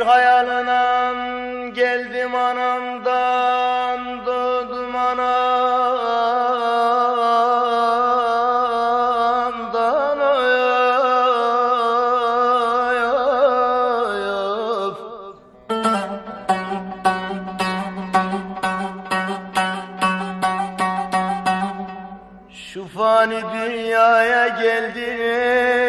Hayalına geldim anamdan doğdum anamdan oy, oy, oy. Şu fani dünyaya geldim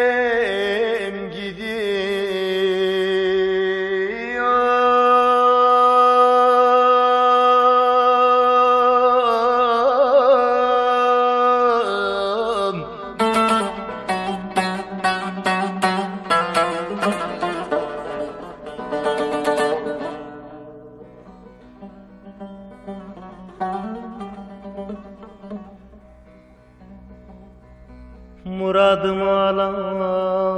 Muradımı alamadım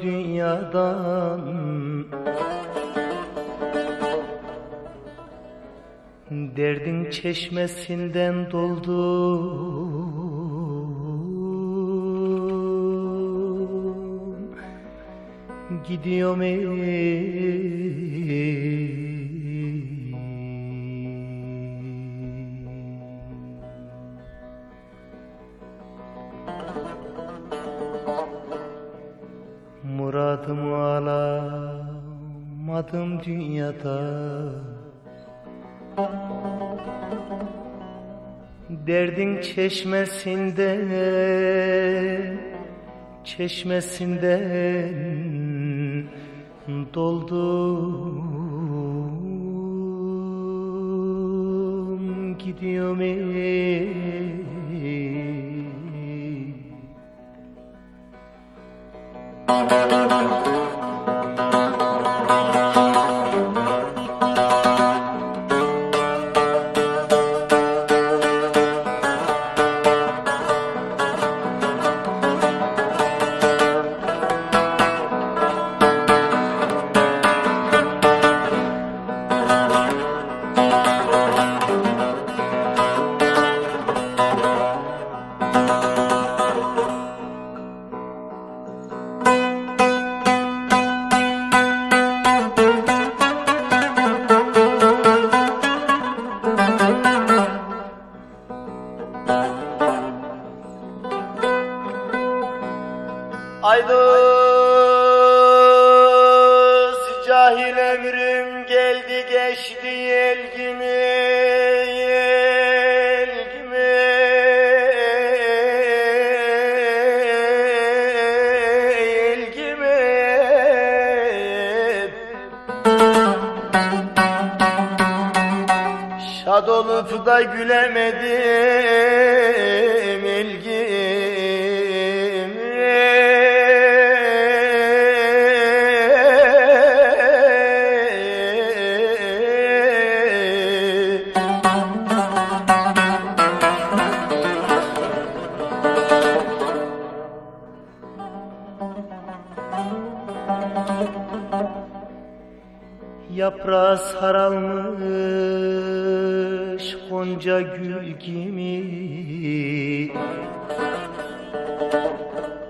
dünyadan. Derdin çeşmesinden doldum Gidiyorum ey alamadım dünyada. Derdin çeşmesinde Çeşmesinden doldum. Gidiyorum ey Aydos cahil ömrüm geldi geçti yel gibi yel gibi yel gibi Şad olup da gülemedim ilgimi yaprağı saralmış Gonca gül gibi.